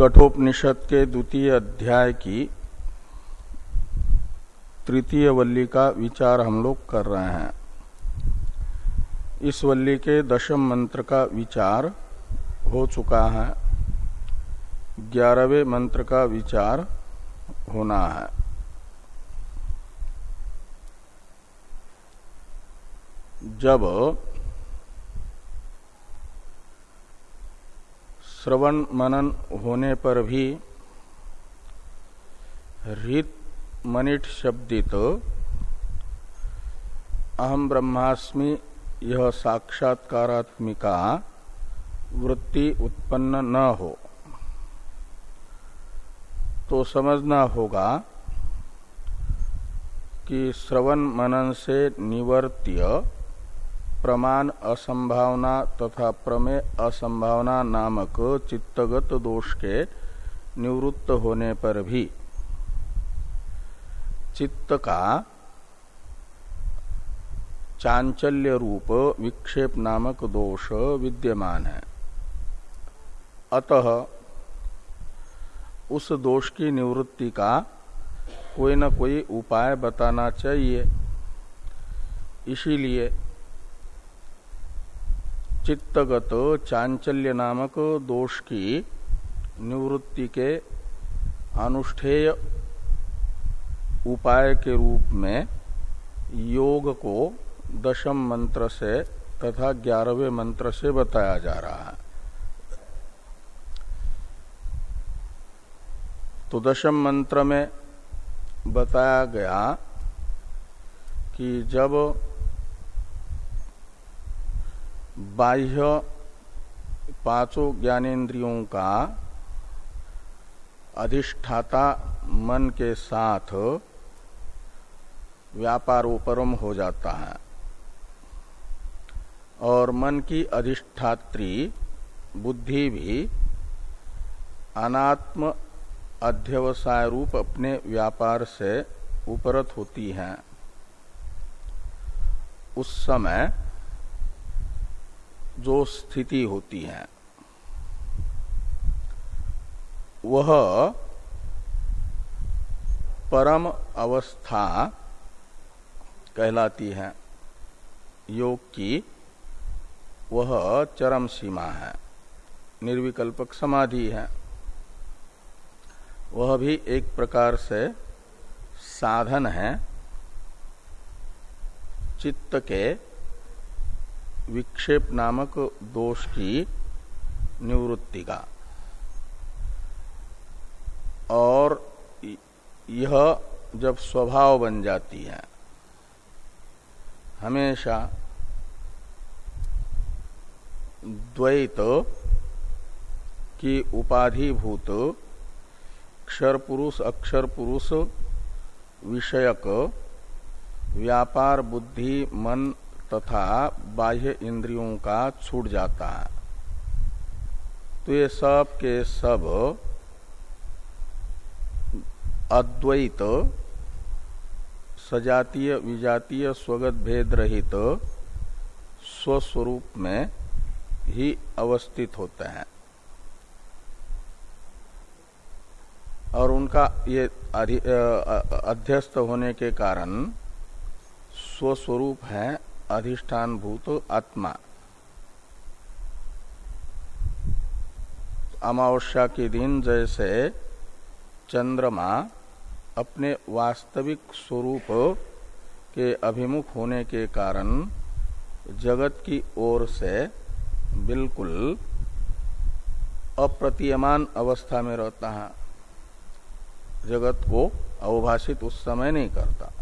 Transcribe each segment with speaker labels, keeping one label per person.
Speaker 1: कठोपनिषद के द्वितीय अध्याय की तृतीय वल्ली का विचार हम लोग कर रहे हैं। इस वल्ली के दशम मंत्र का विचार हो चुका है। ग्यारहवें मंत्र का विचार होना है। जब श्रवण मनन होने पर भी रित मनिट शब्दित अहम ब्रह्मास्मि यह साक्षात्कारात्मिका, वृत्ति उत्पन्न न हो। तो समझना होगा कि श्रवण मनन से निवर्त्य प्रमाण असंभावना तथा प्रमेय असंभावना नामक चित्तगत दोष के निवृत्त होने पर भी चित्त का चांचल्य रूप विक्षेप नामक दोष विद्यमान है। अतः उस दोष की निवृत्ति का कोई न कोई उपाय बताना चाहिए। इसीलिए चित्तगत चांचल्य नामक दोष की निवृत्ति के अनुष्ठेय उपाय के रूप में योग को दशम मंत्र से तथा ग्यारहवें मंत्र से बताया जा रहा है। तो दशम मंत्र में बताया गया कि जब बाह्य पाँचों ज्ञानेन्द्रियों का अधिष्ठाता मन के साथ व्यापारोपरम हो जाता है। और मन की अधिष्ठात्री बुद्धि भी अनात्म अध्यवसाय रूप अपने व्यापार से उपरत होती है। उस समय जो स्थिति होती है, वह परम अवस्था कहलाती है। योग की वह चरम सीमा है, निर्विकल्पक समाधि है। वह भी एक प्रकार से साधन है, चित्त के विक्षेप नामक दोष की निवृत्ति का। और यह जब स्वभाव बन जाती है, हमेशा द्वैत की उपाधिभूत क्षर पुरुष अक्षर पुरुष विषयक, व्यापार, बुद्धि, मन तथा बाह्य इंद्रियों का छूट जाता है। तो ये सब के सब अद्वैत, सजातीय, विजातीय, स्वगत, भेद रहित स्वस्वरूप में ही अवस्थित होते हैं। और उनका ये अध्यस्त होने के कारण स्वस्वरूप है अधिष्ठान भूत आत्मा। अमावस्या के दिन जैसे चंद्रमा अपने वास्तविक स्वरूप के अभिमुख होने के कारण जगत की ओर से बिल्कुल अप्रतीयमान अवस्था में रहता है। जगत को अवभाषित उस समय नहीं करता।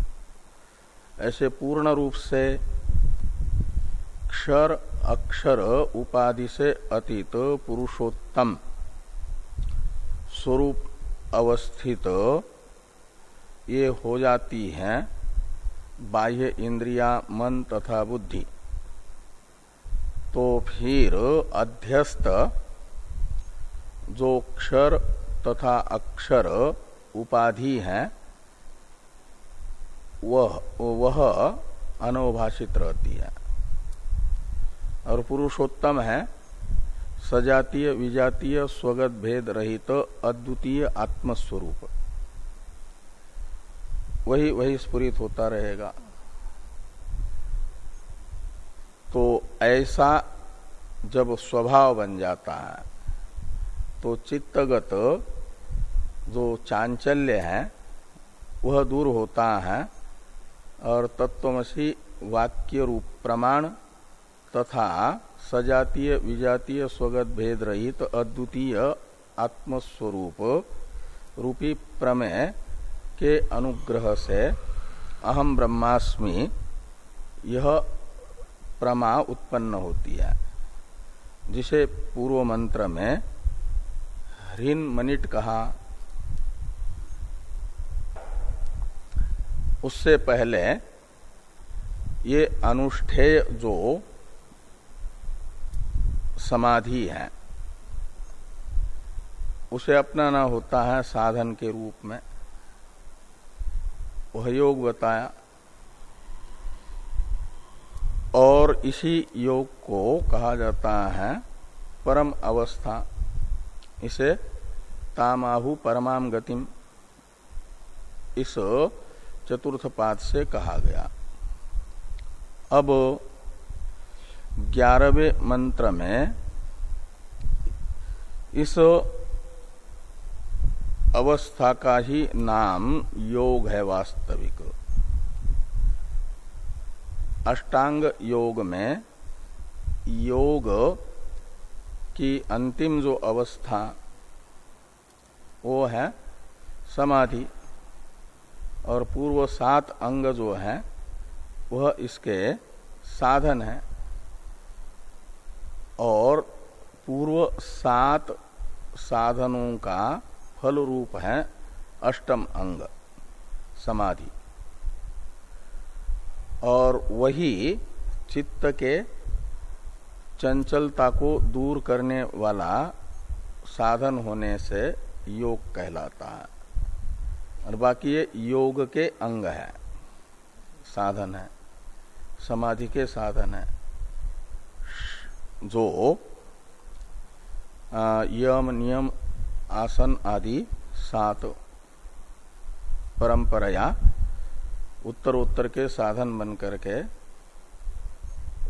Speaker 1: ऐसे पूर्ण रूप से क्षर अक्षर उपाधि से अतीत पुरुषोत्तम। स्वरूप अवस्थित, ये हो जाती हैं बाह्य इंद्रिया, मन तथा बुद्धि। तो फिर अध्यस्त, जो क्षर तथा अक्षर उपाधि है, वह वह अनवभाषित रहती है। और पुरुषोत्तम है। सजातीय, विजातीय, स्वगत, भेद रहित तो अद्वितीय, आत्मस्वरूप। वही वही स्फुरित होता रहेगा। तो ऐसा जब स्वभाव बन जाता है तो चित्तगत जो चांचल्य है, वह दूर होता है, और तत्वमसी वाक्य रूप प्रमाण तथा सजातीय, विजातीय, स्वगत भेद रहित अद्वितीय आत्मस्वरूप रूपी प्रमेय के अनुग्रह से अहम ब्रह्मास्मि, यह प्रमा उत्पन्न होती है। जिसे पूर्व मंत्र में ह्रीन मनिट कहा। उससे पहले ये अनुष्ठेय जो समाधि है। उसे अपनाना होता है साधन के रूप में। वह योग बताया। और इसी योग को कहा जाता है परम अवस्था। इसे तामाहु परमाम गतिम इस चतुर्थ पाद से कहा गया। अब ग्यारहवें मंत्र में इस अवस्था का ही नाम योग है वास्तविक। अष्टांग योग में योग की अंतिम जो अवस्था, वो है समाधि, और पूर्व सात अंग जो है, वह इसके साधन है। और पूर्व सात साधनों का फल रूप है अष्टम अंग, समाधि। और वही चित्त के चंचलता को दूर करने वाला साधन होने से योग कहलाता है। और बाकी ये योग के अंग है, साधन है, समाधि के साधन है। जो यम, नियम, आसन आदि सात परंपराया उत्तर उत्तर के साधन बन करके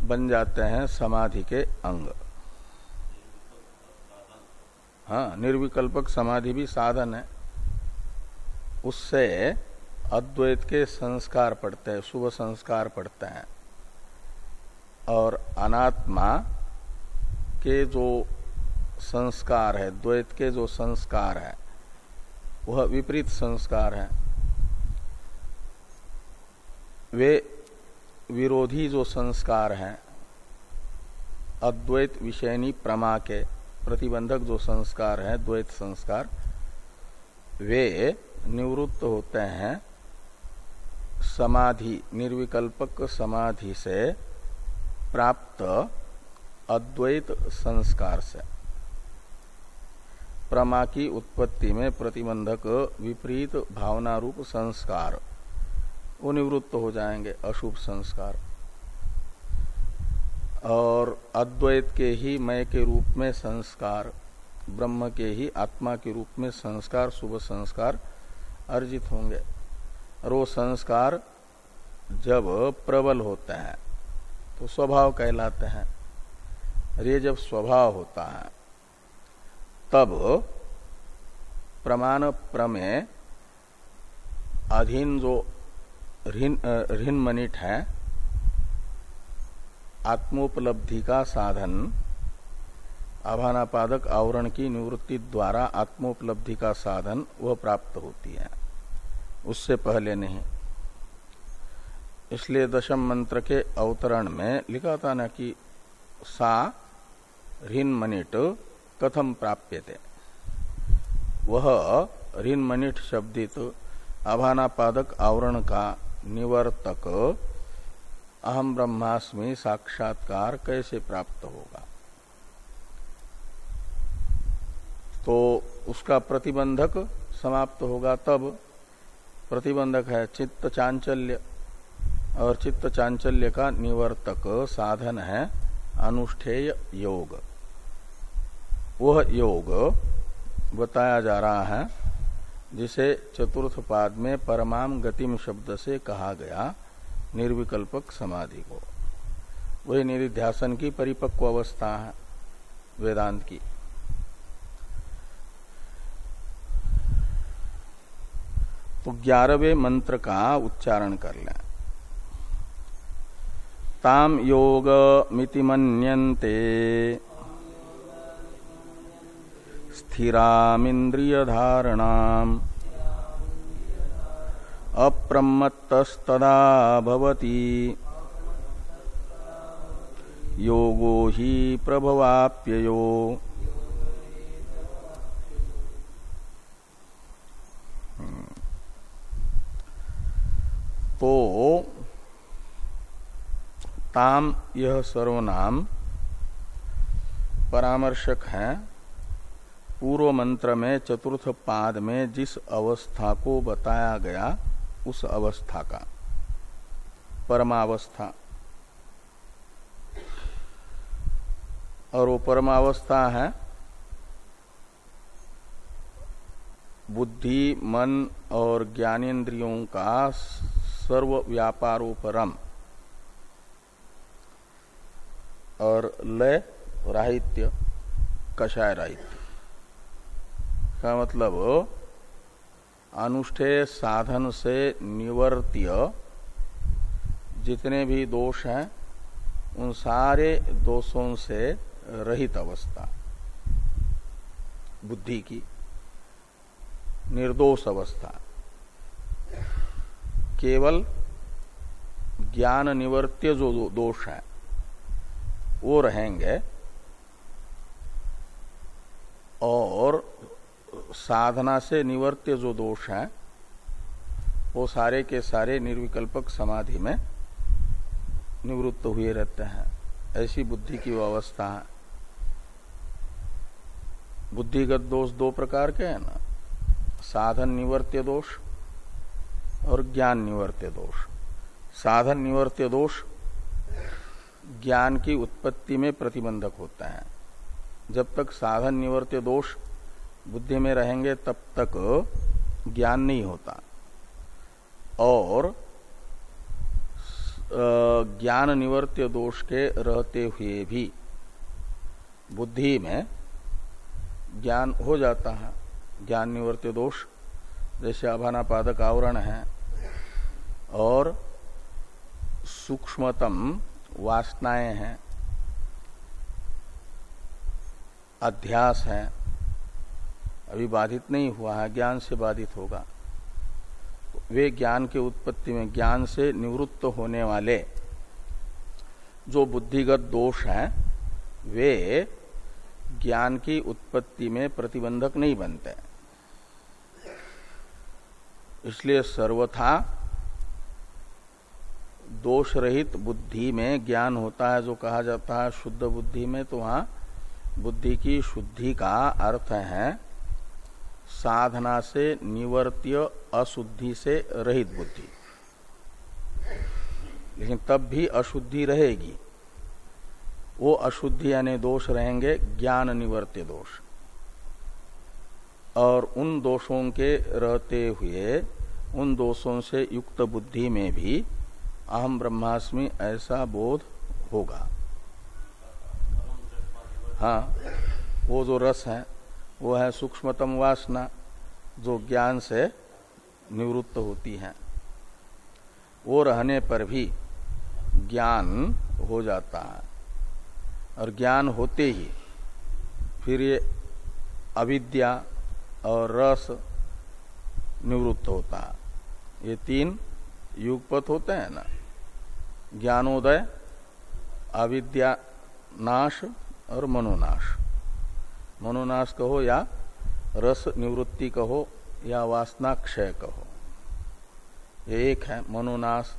Speaker 1: बन जाते हैं समाधि के अंग। हाँ निर्विकल्पक समाधि भी साधन है। उससे अद्वैत के संस्कार पड़ते हैं, शुभ संस्कार पड़ते हैं। और अनात्मा के जो संस्कार है, द्वैत के जो संस्कार है, वह विपरीत संस्कार है। वे विरोधी जो संस्कार हैं, अद्वैत विषयनी प्रमा के प्रतिबंधक जो संस्कार है, द्वैत संस्कार, वे निवृत्त होते हैं समाधि, निर्विकल्पक समाधि से प्राप्त अद्वैत संस्कार से। प्रमा की उत्पत्ति में प्रतिबंधक विपरीत भावना रूप संस्कार वो निवृत्त हो जाएँगे, अशुभ संस्कार। और अद्वैत के ही मय के रूप में संस्कार, ब्रह्म के ही आत्मा के रूप में संस्कार, शुभ संस्कार अर्जित होंगे। और वो संस्कार जब प्रबल होते हैं तो स्वभाव कहलाते हैं। ये जब स्वभाव होता है, तब प्रमाण प्रमेय अधीन जो ऋण मनिट है, आत्मोपलब्धि का साधन, आभानापादक आवरण की निवृत्ति द्वारा आत्मोपलब्धि का साधन वह प्राप्त होती है। उससे पहले नहीं। इसलिए दशम मंत्र के अवतरण में लिखा था ना कि सा ऋण मनिट कथम प्राप्य थे वह ऋण मनिट शब्दित आभानापादक आवरण का निवर्तक अहम ब्रह्मास्मि साक्षात्कार कैसे प्राप्त होगा? तो उसका प्रतिबंधक समाप्त होगा तब। प्रतिबंधक है चित्त चांचल्य, और चित्त चांचल्य का निवर्तक साधन है अनुष्ठेय योग। वह योग बताया जा रहा है, जिसे चतुर्थ पाद में परमाम गतिम शब्द से कहा गया निर्विकल्पक समाधि को। वही निरिध्यासन की परिपक्व अवस्था है, वेदांत की। तो ग्यारहवें मंत्र का उच्चारण कर लें। ताम योग मिति मनते स्थिरामिंद्रिय धारणा अप्रमत्तस्तदा भवति। योगो ही प्रभवाप्ययो। तो ताम यह सर्वनाम परामर्शक है। पूर्व मंत्र में चतुर्थ पाद में जिस अवस्था को बताया गया, उस अवस्था का। परमावस्था। और वो परमावस्था है, बुद्धि, मन और ज्ञानेन्द्रियों का सर्व व्यापारोपरम और लय, राहित्य, कषाय राहित्य। का मतलब अनुष्ठेय साधन से निवर्त्य। जितने भी दोष हैं, उन सारे दोषों से रहित अवस्था। बुद्धि की निर्दोष अवस्था। केवल ज्ञान निवर्त्य जो दोष है, वो रहेंगे। और साधना से निवर्त्य जो दोष है, वो सारे के सारे निर्विकल्पक समाधि में निवृत्त हुए रहते हैं। ऐसी बुद्धि की अवस्था है। बुद्धिगत दोष दो प्रकार के हैं ना। साधन निवर्त्य दोष और ज्ञान निवर्त्य दोष। साधन निवर्त्य दोष ज्ञान की उत्पत्ति में प्रतिबंधक होता है। जब तक साधन निवर्त्य दोष बुद्धि में रहेंगे, तब तक ज्ञान नहीं होता। और ज्ञान निवर्त्य दोष के रहते हुए भी बुद्धि में ज्ञान हो जाता है। ज्ञान निवर्त्य दोष, जैसे अभानापादक आवरण है। और सूक्ष्मतम वासनाएँ हैं, अध्यास है। अभी बाधित नहीं हुआ है, ज्ञान से बाधित होगा। वे ज्ञान के उत्पत्ति में, ज्ञान से निवृत्त होने वाले जो बुद्धिगत दोष हैं, वे ज्ञान की उत्पत्ति में प्रतिबंधक नहीं बनते। इसलिए सर्वथा दोष रहित बुद्धि में ज्ञान होता है, जो कहा जाता है शुद्ध बुद्धि में तो वहाँ बुद्धि की शुद्धि का अर्थ है साधना से, निवर्त्य, अशुद्धि से रहित बुद्धि। लेकिन तब भी अशुद्धि रहेगी। वो अशुद्धि यानी दोष रहेंगे, ज्ञान निवर्त्य दोष। और उन दोषों के रहते हुए, उन दोषों से युक्त बुद्धि में भी अहम ब्रह्मास्मि ऐसा बोध होगा। हाँ वो जो रस है वो है सूक्ष्मतम वासना, जो ज्ञान से निवृत्त होती है। वो रहने पर भी ज्ञान हो जाता है। और ज्ञान होते ही फिर ये अविद्या और रस निवृत्त होता है। ये तीन युगपथ होते हैं ना। ज्ञानोदय, अविद्या नाश और मनोनाश। मनोनाश कहो या रस निवृत्ति कहो या वासना क्षय कहो। ये एक है मनोनाश,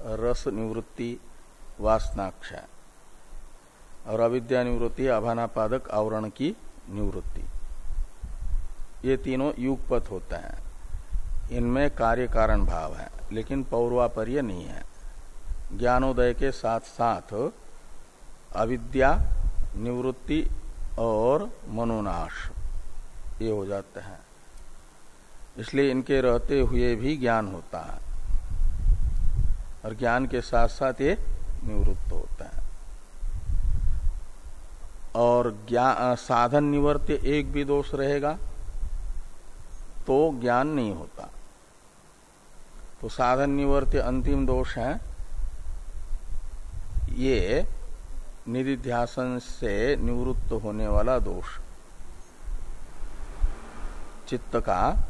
Speaker 1: रस निवृत्ति, वासना क्षय। और अविद्या निवृत्ति अभानापादक आवरण की निवृत्ति। ये तीनों युगपथ होते हैं। इनमें कार्य कारण भाव है, लेकिन पौर्वापर्य नहीं है। ज्ञानोदय के साथ साथ अविद्या, निवृत्ति और मनोनाश, ये हो जाते हैं। इसलिए इनके रहते हुए भी ज्ञान होता है और ज्ञान के साथ साथ ये निवृत्त होता है। और ज्ञान साधन निवर्त्य एक भी दोष रहेगा तो ज्ञान नहीं होता। तो साधन निवर्त्य अंतिम दोष है। ये निधिध्यासन से निवृत्त होने वाला दोष। चित्त का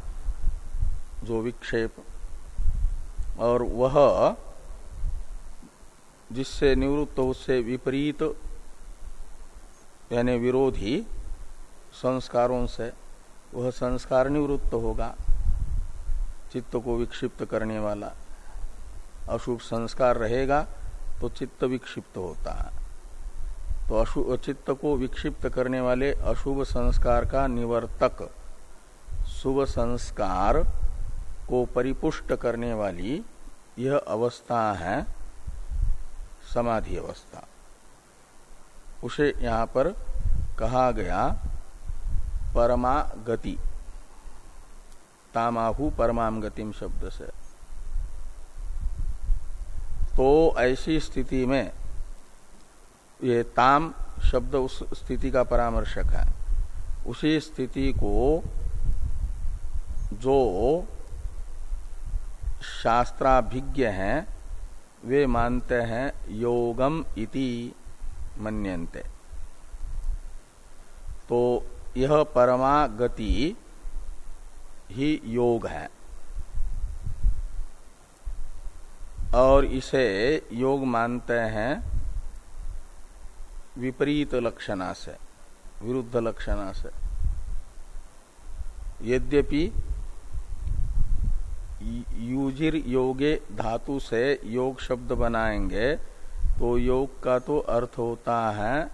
Speaker 1: जो विक्षेप और वह जिससे निवृत्त, उससे विपरीत, यानी विरोधी संस्कारों से वह संस्कार निवृत्त होगा। चित्त को विक्षिप्त करने वाला अशुभ संस्कार रहेगा तो चित्त विक्षिप्त होता है। तो अशुभ चित्त को विक्षिप्त करने वाले अशुभ संस्कार का निवर्तक। शुभ संस्कार को परिपुष्ट करने वाली यह अवस्था है समाधि अवस्था। उसे यहाँ पर कहा गया परमा गति तामाहु परमाम गतिम शब्द से। तो ऐसी स्थिति में ये ताम शब्द उस स्थिति का परामर्शक है। उसी स्थिति को जो शास्त्राभिज्ञ हैं, वे मानते हैं, योगम इति मन्यन्ते। तो यह परमा गति ही योग है। और इसे योग मानते हैं विपरीत लक्षणा से विरुद्ध लक्षणा से यद्यपि यूजिर योगे धातु से योग शब्द बनाएँगे तो योग का तो अर्थ होता है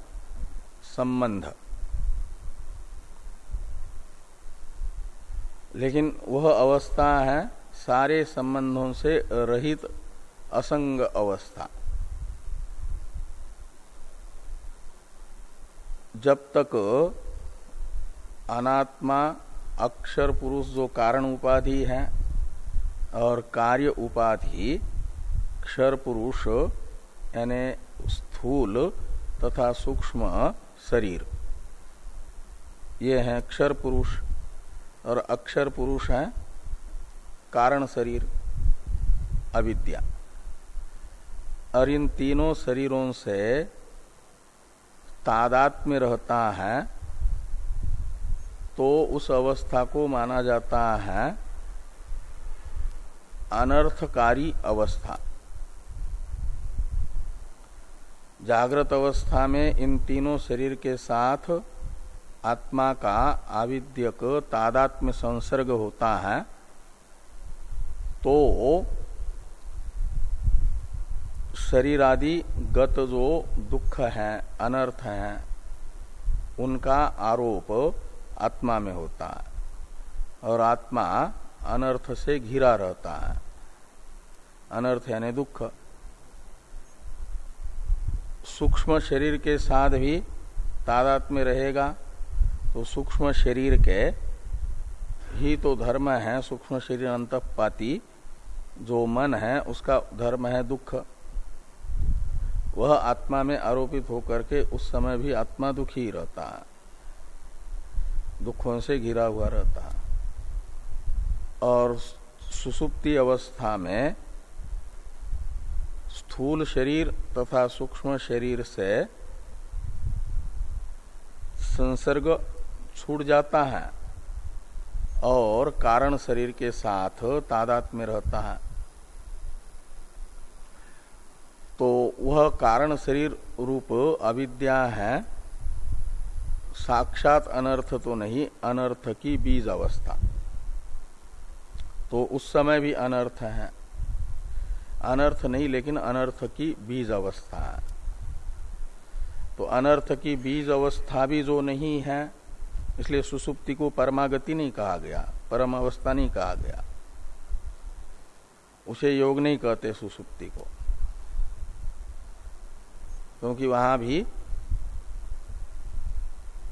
Speaker 1: संबंध। लेकिन वह अवस्था है सारे संबंधों से रहित असंग अवस्था। जब तक अनात्मा, अक्षर, पुरुष जो कारण उपाधि है और कार्य उपाधि, क्षर, पुरुष, यानी स्थूल तथा सूक्ष्म शरीर, ये हैं क्षर, पुरुष और अक्षर, पुरुष है कारण शरीर, अविद्या। और इन तीनों शरीरों से तादात्म्य रहता है तो उस अवस्था को माना जाता है अनर्थकारी अवस्था। जागृत अवस्था में इन तीनों शरीर के साथ आत्मा का आविद्यक तादात्म्य संसर्ग होता है तो शरीर आदि गत जो दुख है, अनर्थ है, उनका आरोप आत्मा में होता है। और आत्मा अनर्थ से घिरा रहता है। अनर्थ यानी दुख। सूक्ष्म शरीर के साथ भी तादात में रहेगा तो सूक्ष्म शरीर के ही तो धर्म है, सूक्ष्म शरीर अंतपाती जो मन है, उसका धर्म है दुख। वह आत्मा में आरोपित होकर के उस समय भी आत्मा दुखी रहता है। दुखों से घिरा हुआ रहता है। और सुसुप्ति अवस्था में स्थूल शरीर तथा सूक्ष्म शरीर से संसर्ग छूट जाता है और कारण शरीर के साथ तादात में रहता है। तो वह कारण शरीर रूप अविद्या है। साक्षात अनर्थ तो नहीं, अनर्थ की बीज अवस्था। तो उस समय भी अनर्थ है। अनर्थ नहीं, लेकिन अनर्थ की बीज अवस्था है। तो अनर्थ की बीज अवस्था भी जो नहीं है, इसलिए सुसुप्ति को परमागति नहीं कहा गया, परम अवस्था नहीं कहा गया। उसे योग नहीं कहते सुसुप्ति को। क्योंकि वहाँ भी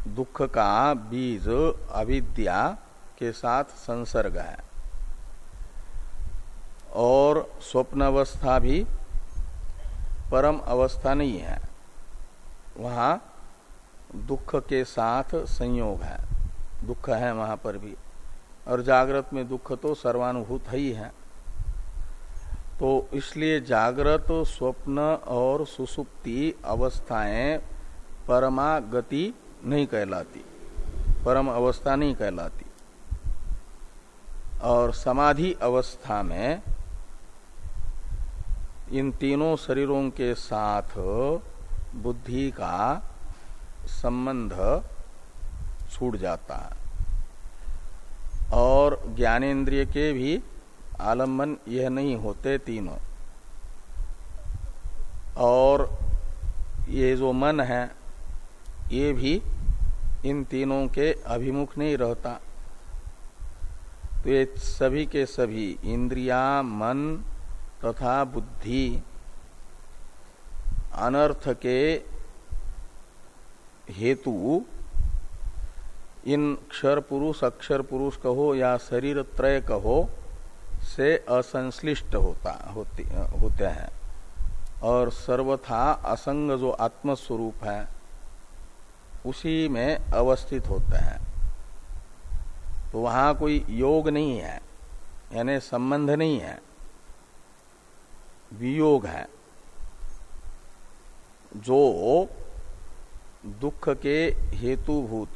Speaker 1: दुख का बीज अविद्या के साथ संसर्ग है। और स्वप्न अवस्था भी परम अवस्था नहीं है। वहाँ दुख के साथ संयोग है। दुख है वहाँ पर भी। और जागृत में दुख तो सर्वानुभूत ही है। तो इसलिए जागृत स्वप्न और सुसुप्ति अवस्थाएँ परमागति नहीं कहलाती। परम अवस्था नहीं कहलाती। और समाधि अवस्था में इन तीनों शरीरों के साथ बुद्धि का संबंध छूट जाता है। और ज्ञानेन्द्रिय के भी आलंबन यह नहीं होते तीनों। और ये जो मन है, ये भी इन तीनों के अभिमुख नहीं रहता। तो ये सभी के सभी, इंद्रिया, मन तथा बुद्धि, अनर्थ के हेतु इन क्षर पुरुष, अक्षर पुरुष कहो या शरीर त्रय कहो से असंश्लिष्ट होता, होती, होते हैं। और सर्वथा असंग जो आत्मस्वरूप है, उसी में अवस्थित होते हैं। तो वहाँ कोई योग नहीं है, यानी संबंध नहीं है, वियोग है, जो दुख के हेतुभूत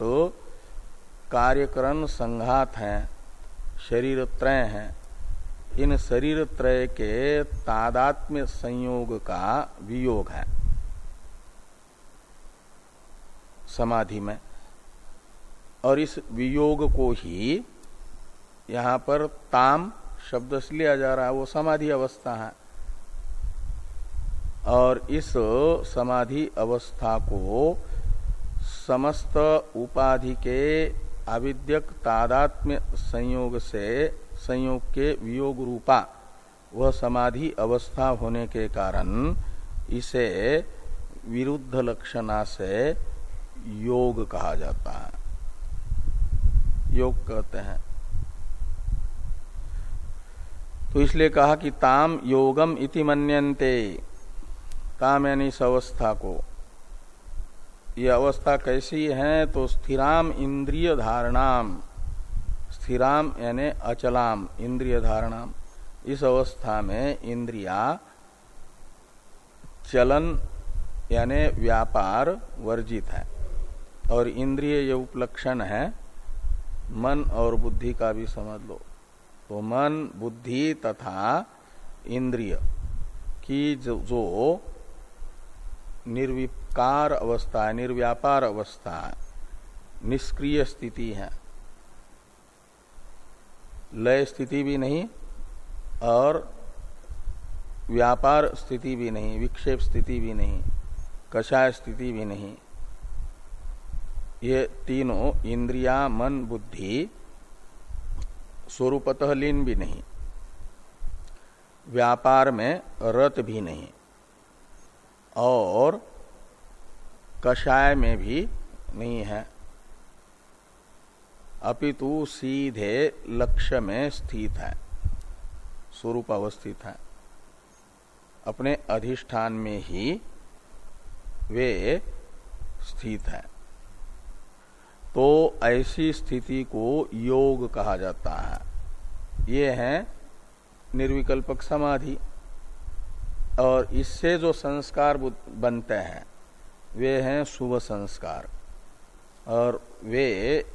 Speaker 1: कार्यकरण संघात हैं शरीर त्रय हैं इन शरीर त्रय के तादात्म्य संयोग का वियोग है। समाधि में। और इस वियोग को ही यहाँ पर ताम शब्द से लिया जा रहा है, वो समाधि अवस्था है। और इस समाधि अवस्था को समस्त उपाधि के अविद्यक तादात्म्य संयोग से संयोग के वियोग रूपा, वह समाधि अवस्था होने के कारण इसे विरुद्ध लक्षणा से योग कहा जाता है। योग कहते हैं। तो इसलिए कहा कि ताम योगम इति मन्यन्ते। ताम यानी इस अवस्था को। ये अवस्था कैसी है? तो स्थिराम इंद्रिय धारणाम। स्थिराम यानि अचलाम इंद्रिय धारणाम। इस अवस्था में इंद्रिया चलन यानि व्यापार वर्जित है। और इंद्रिय ये उपलक्षण है मन और बुद्धि का भी समझ लो। तो मन बुद्धि तथा इंद्रिय की जो, जो निर्विकार अवस्था निर्व्यापार अवस्था निष्क्रिय स्थिति है। लय स्थिति भी नहीं और व्यापार स्थिति भी नहीं, विक्षेप स्थिति भी नहीं, कषाय स्थिति भी नहीं। ये तीनों इंद्रिया, मन, बुद्धि, स्वरूपतः लीन भी नहीं। व्यापार में रत भी नहीं और कषाय में भी नहीं है। अपितु सीधे लक्ष्य में स्थित है, स्वरूप अवस्थित है। अपने अधिष्ठान में ही वे स्थित है। तो ऐसी स्थिति को योग कहा जाता है। ये है निर्विकल्पक समाधि। और इससे जो संस्कार बनते हैं, वे हैं शुभ संस्कार। और वे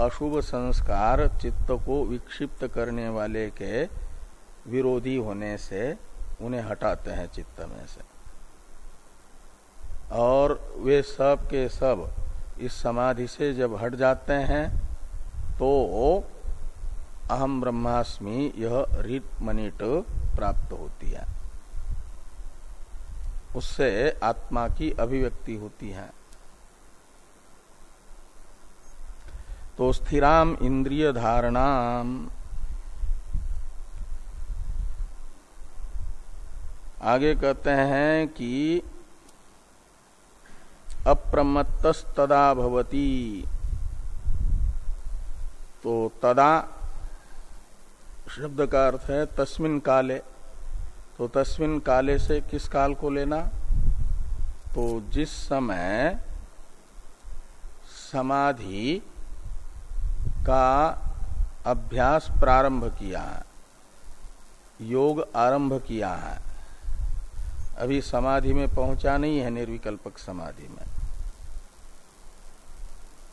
Speaker 1: अशुभ संस्कार चित्त को विक्षिप्त करने वाले के विरोधी होने से उन्हें हटाते हैं चित्त में से। और वे सब के सब इस समाधि से जब हट जाते हैं तो अहम ब्रह्मास्मि यह रिट मनिट प्राप्त होती है। उससे आत्मा की अभिव्यक्ति होती है। तो स्थिराम इंद्रिय धारणाम। आगे कहते हैं कि अप्रमत्तस्तदा भवती। तो तदा शब्द का अर्थ है तस्मिन काले। तो तस्मिन काले से किस काल को लेना? तो जिस समय समाधि का अभ्यास प्रारंभ किया है, योग आरंभ किया है। अभी समाधि में पहुँचा नहीं है निर्विकल्पक समाधि में।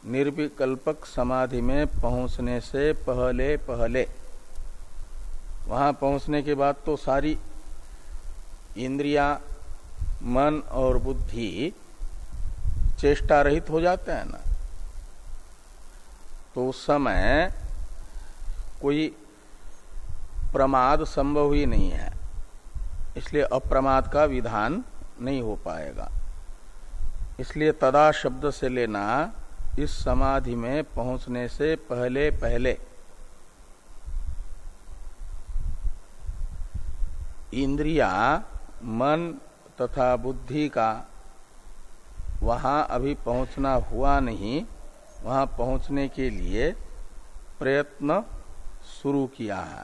Speaker 1: निर्विकल्पक समाधि में पहुँचने से पहले पहले, वहाँ पहुँचने के बाद तो सारी इंद्रिया, मन और बुद्धि चेष्टा रहित हो जाते हैं ना। तो उस समय कोई प्रमाद संभव ही नहीं है। इसलिए अप्रमाद का विधान नहीं हो पाएगा। इसलिए तदा शब्द से लेना इस समाधि में पहुँचने से पहले पहले। इंद्रिया, मन तथा बुद्धि का वहाँ अभी पहुँचना हुआ नहीं। वहाँ पहुँचने के लिए प्रयत्न शुरू किया है।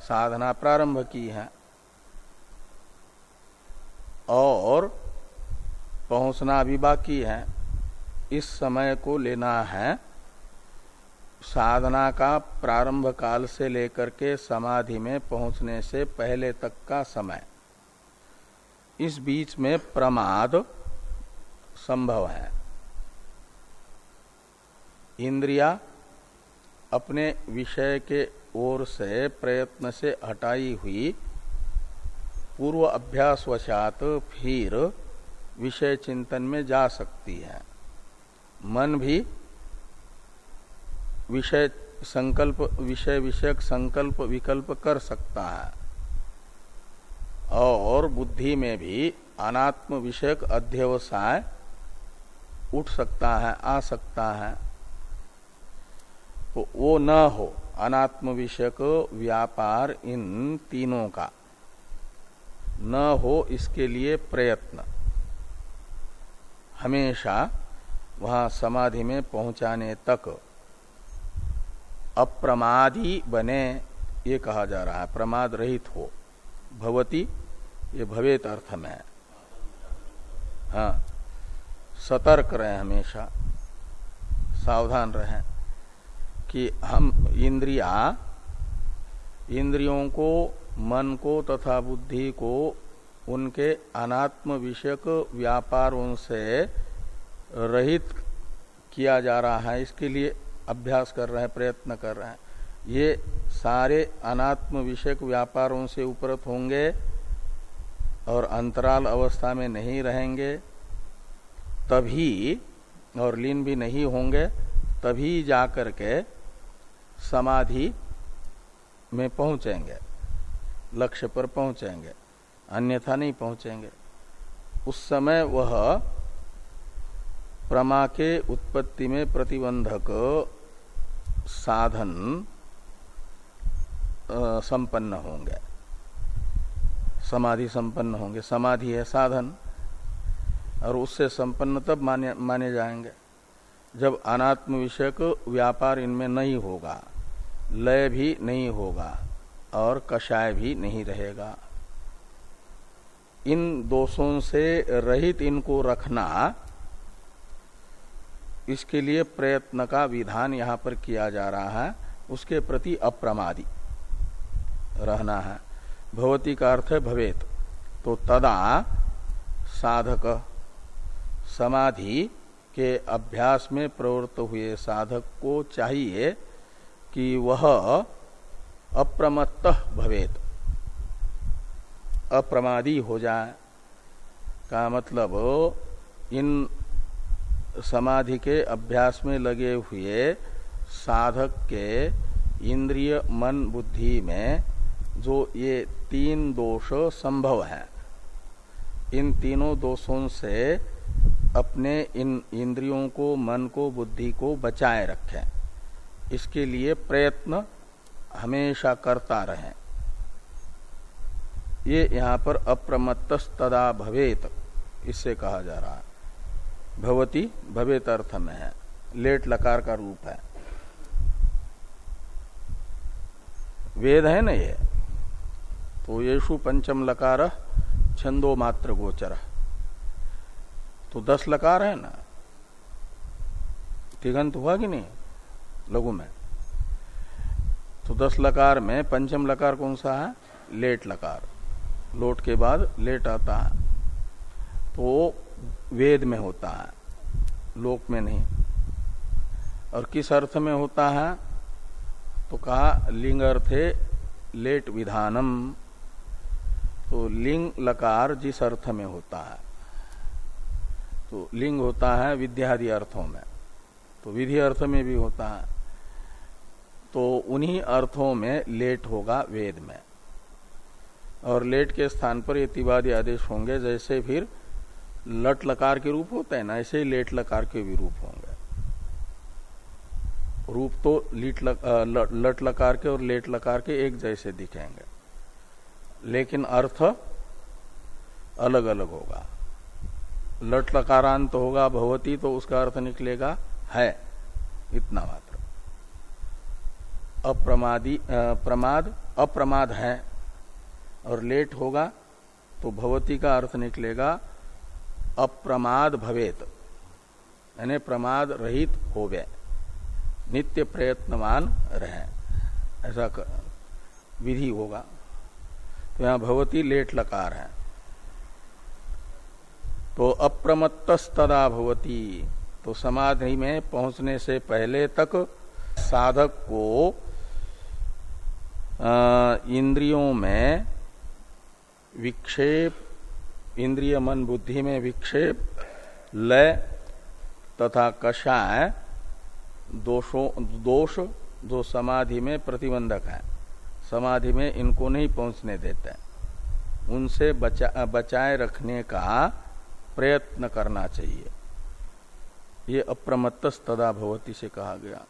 Speaker 1: साधना प्रारंभ की है। और पहुँचना भी बाकी है। इस समय को लेना है। साधना का प्रारंभ काल से लेकर के समाधि में पहुँचने से पहले तक का समय। इस बीच में प्रमाद संभव है। इंद्रिया अपने विषय के ओर से प्रयत्न से हटाई हुई पूर्व अभ्यास वशात फिर विषय चिंतन में जा सकती है। मन भी विषय संकल्प, विषय विषयक संकल्प विकल्प कर सकता है। और बुद्धि में भी अनात्म विषयक अध्यवसाय उठ सकता है, आ सकता है। तो वो न हो। अनात्म विषयक व्यापार इन तीनों का। न हो इसके लिए प्रयत्न। हमेशा वहाँ समाधि में पहुँचाने तक अप्रमादी बने, ये कहा जा रहा है, प्रमाद रहित हो। भवती, ये भवेत अर्थ में है। हाँ सतर्क रहे हमेशा। सावधान रहें। कि हम इंद्रिया, इंद्रियों को, मन को तथा बुद्धि को, उनके अनात्म विषयक व्यापारों से रहित किया जा रहा है, इसके लिए अभ्यास कर रहे हैं, प्रयत्न कर रहे हैं। ये सारे अनात्म विषयक व्यापारों से उपरत होंगे और अंतराल अवस्था में नहीं रहेंगे, तभी, और लीन भी नहीं होंगे, तभी जाकर के समाधि में पहुँचेंगे, लक्ष्य पर पहुँचेंगे, अन्यथा नहीं पहुँचेंगे। उस समय वह प्रमा के उत्पत्ति में प्रतिबंधक साधन संपन्न होंगे। समाधि संपन्न होंगे। समाधि है साधन, और उससे संपन्न तब माने माने जाएँगे जब अनात्म विषयक व्यापार इनमें नहीं होगा। लय भी नहीं होगा और कषाय भी नहीं रहेगा। इन दोषों से रहित इनको रखना इसके लिए प्रयत्न का विधान यहाँ पर किया जा रहा है। उसके प्रति अप्रमादी रहना है। भवती का अर्थ है भवेत। तो तदा साधक समाधि के अभ्यास में प्रवृत्त हुए साधक को चाहिए कि वह अप्रमत्त भवेत। अप्रमादी हो जाए का मतलब इन समाधि के अभ्यास में लगे हुए साधक के इंद्रिय मन बुद्धि में जो ये तीन दोष संभव है। इन तीनों दोषों से अपने इन इंद्रियों को, मन को, बुद्धि को बचाए रखें। इसके लिए प्रयत्न हमेशा करता रहे। ये यहाँ पर अप्रमत्त तदा भवेत, इससे कहा जा रहा है। भवती भवेत अर्थ में है, लेट लकार का रूप है। वेद है ना ये? तो येषु पंचम लकार छंदो मात्र गोचर। तो दस लकार है ना? तिगंत हुआ कि नहीं? लघु में। तो दस लकार में, पंचम लकार कौन सा है? लेट लकार। लोट के बाद लेट आता है। तो वेद में होता है, लोक में नहीं। और किस अर्थ में होता है? तो कहा, लिंग अर्थे लेट विधानम। तो लिंग लकार जिस अर्थ में होता है तो लिंग होता है विद्यादि अर्थों में। तो विधि अर्थ में भी होता है। तो उन्हीं अर्थों में लेट होगा वेद में। और लेट के स्थान पर ये तिवादी आदेश होंगे जैसे फिर लट लकार के रूप होते हैं ना ऐसे ही लेट लकार के भी रूप होंगे। रूप तो लीट लक, लट लकार के और लेट लकार के एक जैसे दिखेंगे। लेकिन अर्थ अलग अलग होगा। लट लकारांत तो होगा भवती तो उसका अर्थ निकलेगा है। इतना मात्र अप्रमादी प्रमाद, अप्रमाद है। और लेट होगा तो भवती का अर्थ निकलेगा, अप्रमाद भवेत। यानी प्रमाद रहित हो गए नित्य प्रयत्नवान रहे। ऐसा विधि होगा। तो यहाँ भवती लेट लकार है। तो अप्रमत्तस्तदा भवती। तो समाधि में पहुँचने से पहले तक साधक को इंद्रियों में विक्षेप, इंद्रिय मन बुद्धि में विक्षेप, लय तथा कषाय दोषों, दोष जो समाधि में प्रतिबंधक है। समाधि में इनको नहीं पहुँचने देते। उनसे बचा, बचाए रखने का प्रयत्न करना चाहिए। ये अप्रमत्त तदा भवती से कहा गया।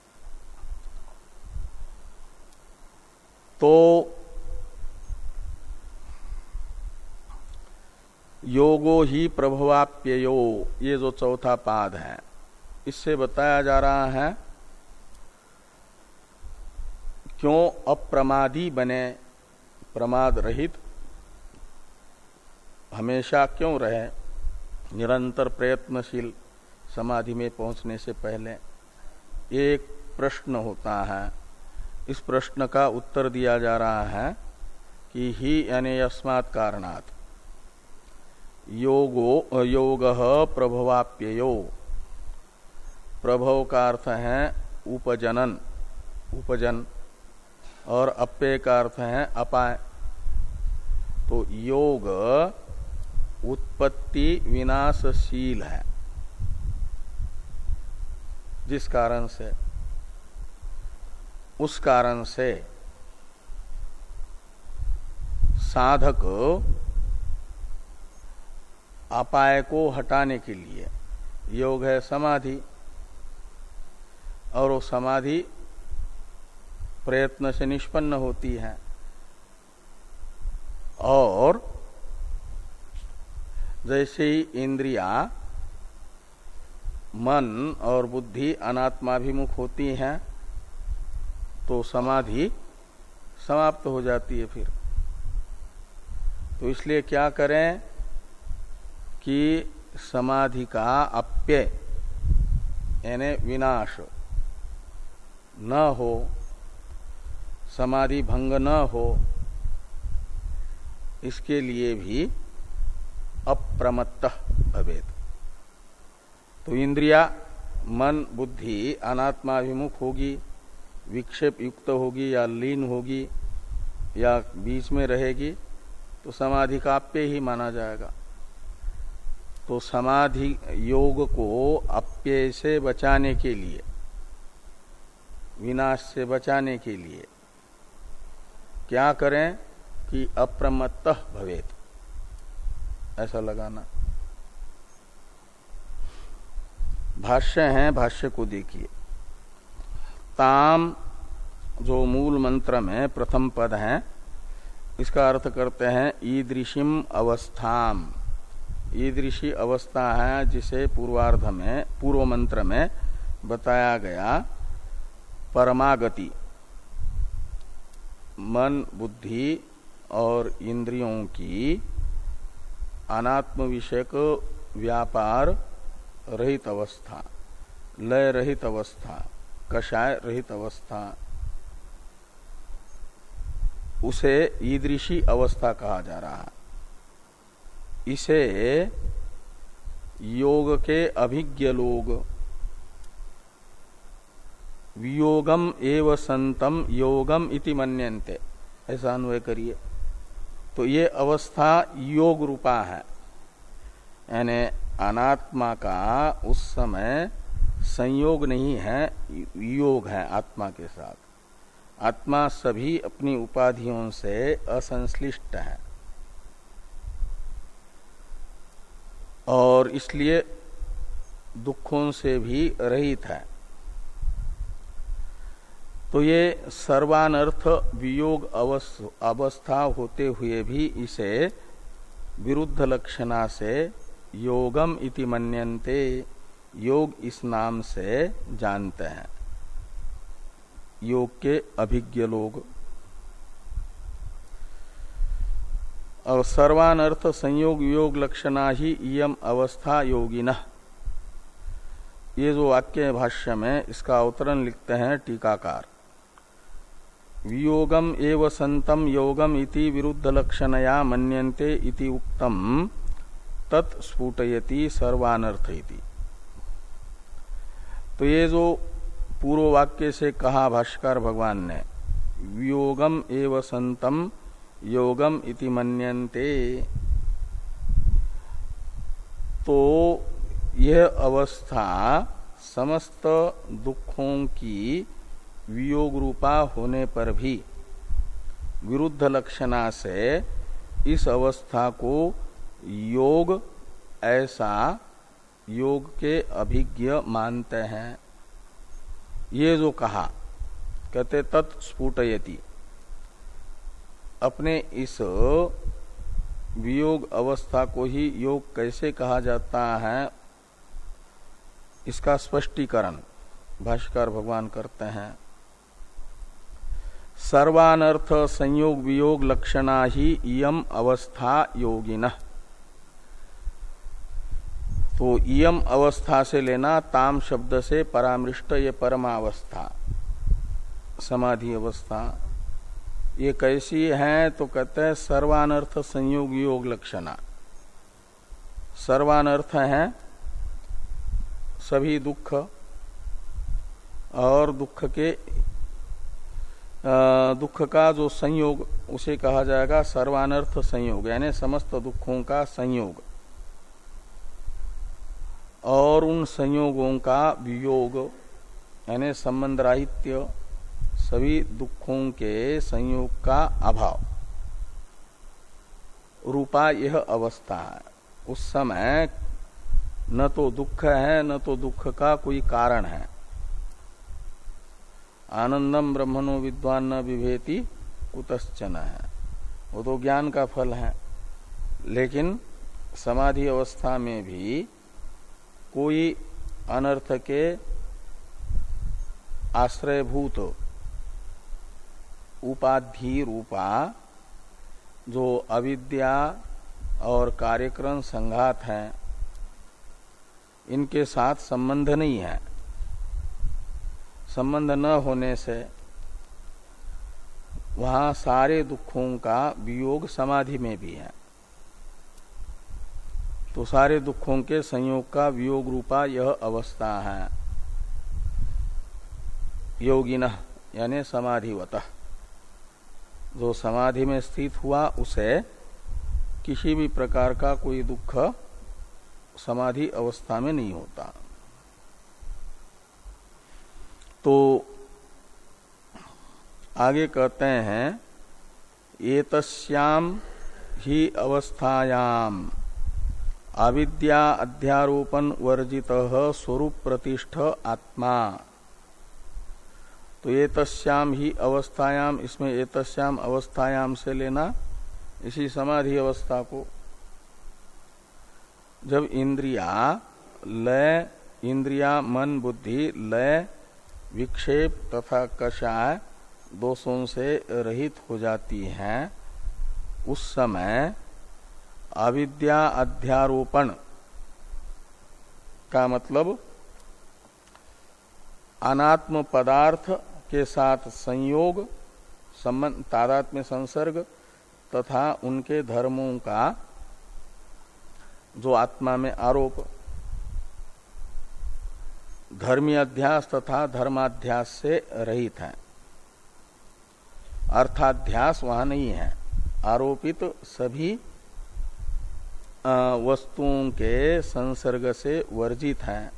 Speaker 1: तो योगो ही प्रभवाप्ययो, ये जो चौथा पाद है। इससे बताया जा रहा है, क्यों अप्रमादी बने, प्रमाद रहित, हमेशा क्यों रहे, निरंतर प्रयत्नशील समाधि में पहुँचने से पहले एक प्रश्न होता है इस प्रश्न का उत्तर दिया जा रहा है कि ही यानी अस्मात् कारणात्। योगो, योग प्रभवाप्ययो। प्रभव का अर्थ है उपजनन, उपजन, और अप्य का अर्थ है अपाय। तो योग उत्पत्ति विनाशशील है, जिस कारण से। उस कारण से साधक अपाय को हटाने के लिए योग है समाधि। और वो समाधि प्रयत्न से निष्पन्न होती है। और जैसे ही इंद्रिया, मन और बुद्धि अनात्माभिमुख होती हैं तो समाधि समाप्त हो जाती है फिर। तो इसलिए क्या करें कि समाधि का अप्य यानी विनाश, न हो, समाधि भंग न हो, इसके लिए भी अप्रमत्त भवेद तो इंद्रिया, मन, बुद्धि अनात्माभिमुख होगी। विक्षेप युक्त होगी या लीन होगी या बीच में रहेगी तो समाधि का अप्य ही माना जाएगा। तो समाधि योग को अप्य से बचाने के लिए, विनाश से बचाने के लिए, क्या करें कि अप्रमत्त भवेत। ऐसा लगाना। भाष्य है, भाष्य को देखिए। ताम, जो मूल मंत्र में प्रथम पद है, इसका अर्थ करते हैं ईदृशिम अवस्थाम। ईदृशी अवस्था है जिसे पूर्वार्ध में, पूर्व मंत्र में बताया गया परमागति। मन, बुद्धि और इंद्रियों की अनात्म विषयक व्यापार रहित अवस्था, लय रहित अवस्था। कषाय रहित अवस्था उसे ईदृशी अवस्था कहा जा रहा है। इसे योग के अभिज्ञ लोग वियोगम एव संतम योगम इति मन्यन्ते। ऐसा अन्वय करिए। तो ये अवस्था योग रूपा है। यानी अनात्मा का उस समय संयोग नहीं है, योग है आत्मा के साथ। आत्मा सभी अपनी उपाधियों से असंश्लिष्ट है। और इसलिए दुखों से भी रहित है। तो ये सर्वानर्थ वियोग अवस्था होते हुए भी इसे विरुद्ध लक्षणा से योगम इति मन्यन्ते। योग इस नाम से जानते हैं। योग के अभिज्ञ लोग। और सर्वानर्थ संयोग योग लक्षणा ही इम अवस्था योगिन। ये जो वाक्य भाष्य में इसका अवतरण लिखते हैं टीकाकार। वियोगम एव संतम योगम इति विरुद्ध लक्षणया मन्यन्ते इति उक्तम तत्स्फुटयति सर्वानर्थ इति। तो ये जो पूर्व वाक्य से कहा भाष्कर भगवान ने वियोगम एव संतम, योगम इति मन्यन्ते। तो यह अवस्था समस्त दुखों की वियोग रूपा होने पर भी विरुद्ध लक्षणा से इस अवस्था को योग ऐसा योग के अभिज्ञ मानते हैं। ये जो कहा, कहते तत्स्फुटयति अपने इस वियोग अवस्था को ही योग कैसे कहा जाता है, इसका स्पष्टीकरण भाष्कर भगवान करते हैं। सर्वानर्थ संयोग वियोग लक्षणा ही इम अवस्था योगिन। तो इम अवस्था से लेना ताम शब्द से परामृष्ट ये परमावस्था, समाधि अवस्था। ये कैसी है तो कहते हैं सर्वानर्थ संयोग योग लक्षणा। सर्वानर्थ है सभी दुख और दुख के दुख का जो संयोग, उसे कहा जाएगा सर्वानर्थ संयोग, यानी समस्त दुखों का संयोग। और उन संयोगों का वियोग, यानी संबंध राहित्य सभी दुखों के संयोग का अभाव। रूपा यह अवस्था है। उस समय न तो दुख है, न तो दुख का कोई कारण है। आनंदम ब्रह्मणो विद्वान न विभेति कुतश्चन है। वो तो ज्ञान का फल है। लेकिन समाधि अवस्था में भी कोई अनर्थ के आश्रयभूत उपाधि रूपा जो अविद्या और कार्यक्रम संघात है, इनके साथ संबंध नहीं है। संबंध न होने से वहाँ सारे दुखों का वियोग समाधि में भी है। तो सारे दुखों के संयोग का वियोग रूपा यह अवस्था है। योगिन, यानी समाधिवत। जो समाधि में स्थित हुआ, उसे किसी भी प्रकार का कोई दुख समाधि अवस्था में नहीं होता। तो आगे कहते हैं एतस्याम ही अवस्थायाम। अविद्या अध्यारोपण वर्जित स्वरूप प्रतिष्ठ आत्मा। तो ये ही अवस्थायाम इसमें ये अवस्थायाम से लेना, इसी समाधि अवस्था को। जब इंद्रिया, लय, इंद्रिया, मन, बुद्धि, लय, विक्षेप तथा कषाय दोषों से रहित हो जाती हैं, उस समय अविद्या अध्यारोपण का मतलब अनात्म पदार्थ के साथ संयोग, संबंध, तादात्म्य संसर्ग तथा उनके धर्मों का जो आत्मा में आरोप धर्मी अध्यास तथा धर्माध्यास से रहित है। अर्थाध्यास वहाँ नहीं है। आरोपित सभी वस्तुओं के संसर्ग से वर्जित हैं।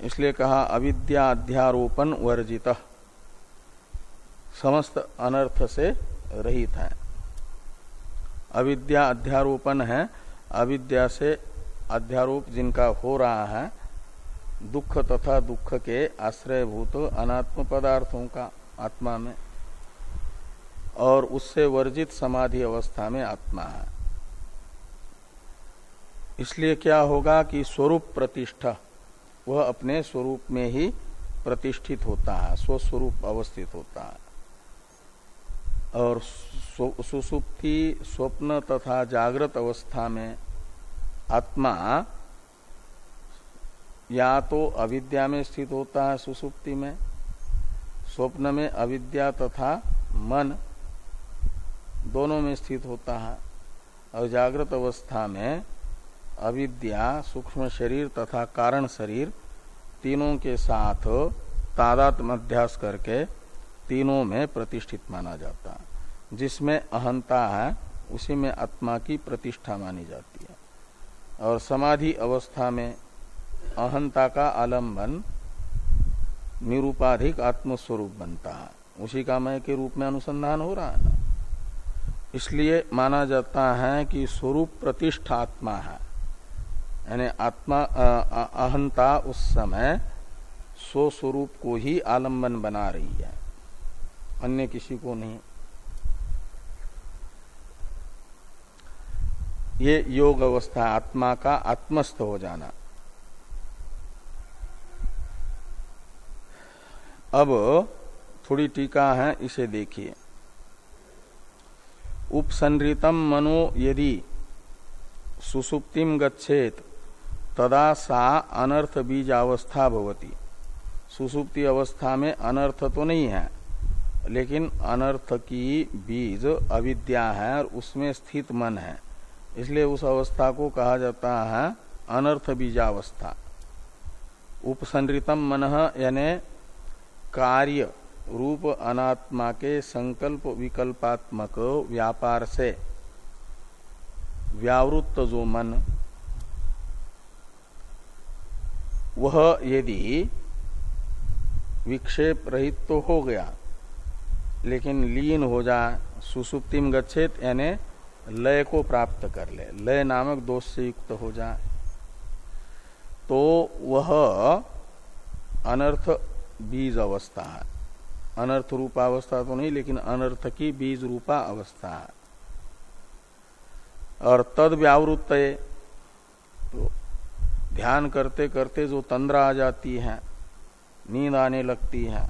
Speaker 1: इसलिए कहा अविद्या अध्यारोपण वर्जित। समस्त अनर्थ से रहित है। अविद्या अध्यारोपण है, अविद्या से अध्यारोप जिनका हो रहा है, दुख तथा दुख के आश्रयभूत अनात्म पदार्थों का आत्मा में, और उससे वर्जित समाधि अवस्था में आत्मा है। इसलिए क्या होगा कि स्वरूप प्रतिष्ठा, वह अपने स्वरूप में ही प्रतिष्ठित होता है, स्वस्वरूप अवस्थित होता है। और सुसुप्ति, स्वप्न तथा जागृत अवस्था में आत्मा या तो अविद्या में स्थित होता है सुसुप्ति में, स्वप्न में अविद्या तथा मन दोनों में स्थित होता है, और जागृत अवस्था में अविद्या, सूक्ष्म शरीर तथा कारण शरीर तीनों के साथ तादात अध्यास करके तीनों में प्रतिष्ठित माना जाता है। जिसमें अहंता है, उसी में आत्मा की प्रतिष्ठा मानी जाती है। और समाधि अवस्था में अहंता का आलंबन निरूपाधिक आत्मस्वरूप बनता है। उसी का मय के रूप में अनुसंधान हो रहा है ना। इसलिए माना जाता है कि स्वरूप प्रतिष्ठा आत्मा है। यानी आत्मा अहंता उस समय स्वस्वरूप को ही आलंबन बना रही है। अन्य किसी को नहीं। ये योग अवस्था, आत्मा का आत्मस्थ हो जाना। अब थोड़ी टीका है, इसे देखिए। उपसनृतम मनो यदि सुसुप्तिम गच्छेत तदा सा अनर्थ बीज अवस्था भवती। सुसुप्ति अवस्था में अनर्थ तो नहीं है, लेकिन अनर्थ की बीज अविद्या है और उसमें स्थित मन है। इसलिए उस अवस्था को कहा जाता है अनर्थ बीजावस्था उपसनृतम मन यानी कार्य रूप अनात्मा के संकल्प विकल्पात्मक व्यापार से व्यावृत्त जो मन वह यदि विक्षेप रहित तो हो गया, लेकिन लीन हो जाए सुसुप्तिम गच्छेत, यानी लय को प्राप्त कर ले, लय नामक दोष से युक्त हो जाए तो वह अनर्थ बीज अवस्था है अनर्थ रूपा अवस्था तो नहीं, लेकिन अनर्थ की बीज रूपा अवस्था। है और तद व्यावृत्त तो ध्यान करते करते जो तंद्रा आ जाती है, नींद आने लगती है,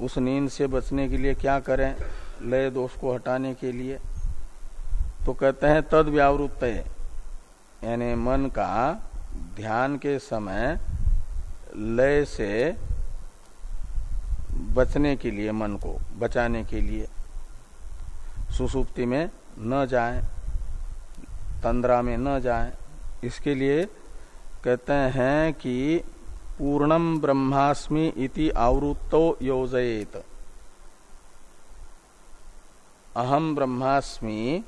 Speaker 1: उस नींद से बचने के लिए क्या करें? लय दोष को हटाने के लिए। तो कहते हैं, तद व्यावृत्त यानी मन का ध्यान के समय लय से बचने के लिए, मन को बचाने के लिए सुसुप्ति में न जाए, तंद्रा में न जाए। इसके लिए कहते हैं कि पूर्णम ब्रह्मास्मि इति आवृत्तो योजयेत। अहम ब्रह्मास्मि,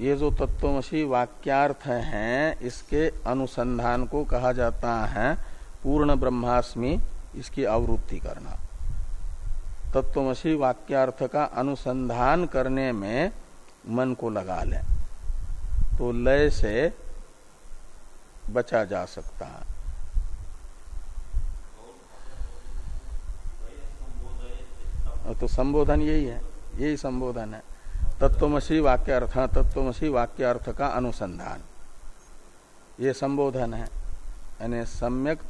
Speaker 1: ये जो तत्वमसी वाक्यार्थ हैं, इसके अनुसंधान को कहा जाता है पूर्ण ब्रह्मास्मि, इसकी आवृत्ति करना। तत्वमसी वाक्यार्थ का अनुसंधान करने में मन को लगा लें। तो लय से बचा जा सकता है। तो संबोधन यही है, यही संबोधन है। तत्वमसी वाक्य अर्थ तत्वमसी वाक्य अर्थ का अनुसंधान। ये संबोधन है, यानी सम्यक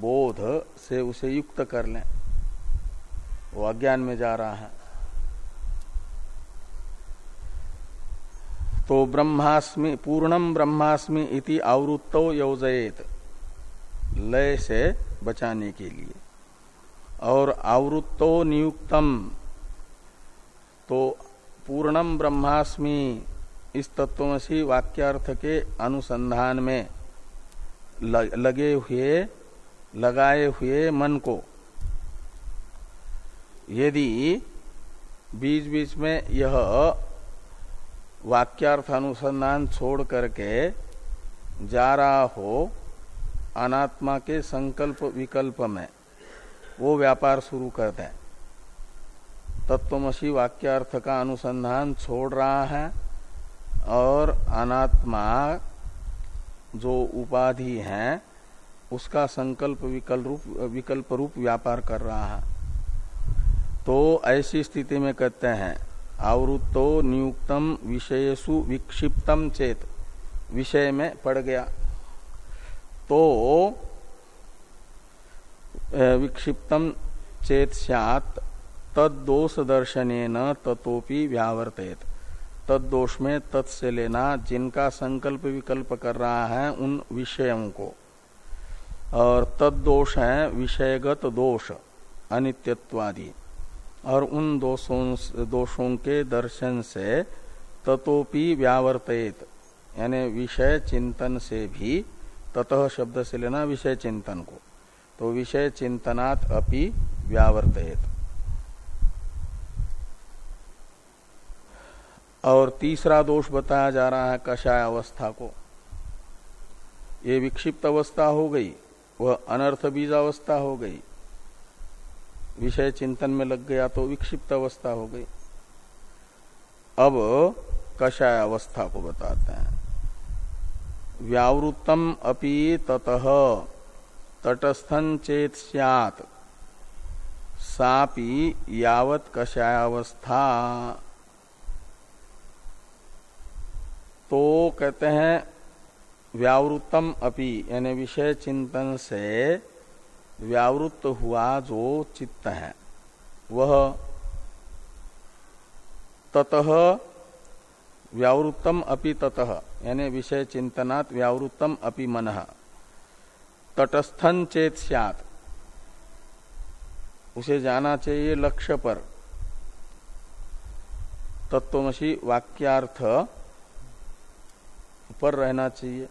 Speaker 1: बोध से उसे युक्त कर लें। वो अज्ञान में जा रहा है। तो ब्रह्मास्मि पूर्णम ब्रह्मास्मि इति आवृत्तो योजयेत। लय से बचाने के लिए। और आवृत्तो नियुक्तम तो पूर्णम ब्रह्मास्मि इस तत्वमसी वाक्यार्थ के अनुसंधान में लगे हुए, लगाए हुए मन को। यदि बीच बीच में यह वाक्यार्थ अनुसंधान छोड़ करके जा रहा हो, अनात्मा के संकल्प विकल्प में, वो व्यापार शुरू कर दें। तत्वमसी वाक्यार्थ का अनुसंधान छोड़ रहा है और अनात्मा जो उपाधि है, उसका संकल्प विकल्प रूप विकल्प रूप व्यापार कर रहा है। तो ऐसी स्थिति में कहते हैं आवृत्तो नियुक्तम विषयसु विक्षिप्तम चेत। विषय में पड़ गया। तो विक्षिप्तम चेत सैत तदोष दर्शन तथोपि व्यावर्तित। तदोष में तत्से लेना जिनका संकल्प विकल्प कर रहा है उन विषयों को। और तदोष है विषयगत दोष, अनित्यत्वादि। और उन दोषों दोषों के दर्शन से ततोपि व्यावर्तित यानी विषय चिंतन से भी ततः शब्द से लेना विषय चिंतन को। तो विषय चिंतनात् अपि व्यावर्तित और तीसरा दोष बताया जा रहा है कषाय अवस्था को। ये विक्षिप्त अवस्था हो गई, वह अनर्थ बीज अवस्था हो गई। विषय चिंतन में लग गया तो विक्षिप्त अवस्था हो गई। अब कषाय अवस्था को बताते हैं। व्यावृतम अपि ततः तटस्थन चेत सियात। सापि यावत कषायावस्था। तो कहते हैं, व्यावृतम अपि, यानी विषय चिंतन से व्यावृत्त हुआ जो चित्त है। वह ततः व्यावृत्तम अपि ततः, यानी विषय चिंतनात् व्यावृत्तम अपि मन। तटस्थन चेत सियात। उसे जाना चाहिए लक्ष्य पर। तत्वमसी वाक्यार्थ पर रहना चाहिए।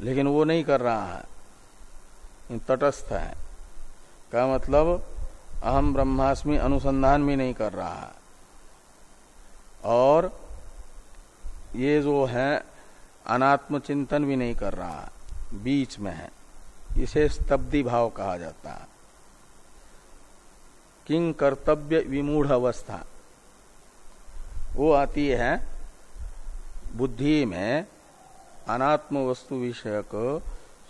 Speaker 1: लेकिन वो नहीं कर रहा है। तटस्थ है। का मतलब अहम ब्रह्मास्मि अनुसंधान भी नहीं कर रहा है। और ये जो है अनात्म चिंतन भी नहीं कर रहा है। बीच में है। इसे स्तब्धि भाव कहा जाता है। किंग कर्तव्य विमूढ़ अवस्था। वो आती है, बुद्धि में अनात्म वस्तु विषयक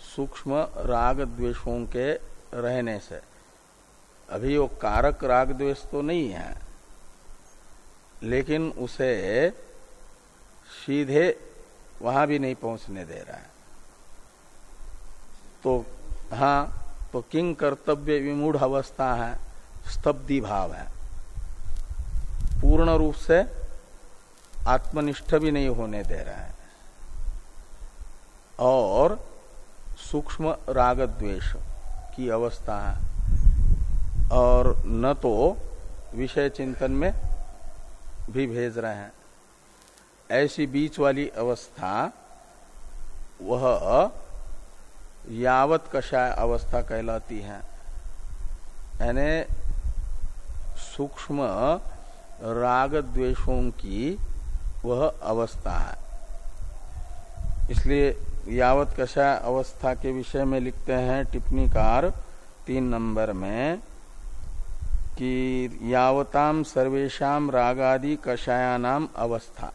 Speaker 1: सूक्ष्म राग द्वेषों के रहने से। अभी वो कारक राग द्वेष तो नहीं है, लेकिन उसे सीधे वहाँ भी नहीं पहुँचने दे रहा है। तो हाँ तो किंग कर्तव्य विमूढ़ अवस्था है, स्तब्धि भाव है। पूर्ण रूप से आत्मनिष्ठ भी नहीं होने दे रहा है। और सूक्ष्म राग द्वेष की अवस्था है। और न तो विषय चिंतन में भी भेज रहे हैं। ऐसी बीच वाली अवस्था, वह यावत कषाय अवस्था कहलाती है। यानी सूक्ष्म राग द्वेषों की वह अवस्था है। इसलिए यावत कषा अवस्था के विषय में लिखते हैं टिप्पणीकार तीन नंबर में कि यावताम सर्वेशम रागादि कषायानाम अवस्था।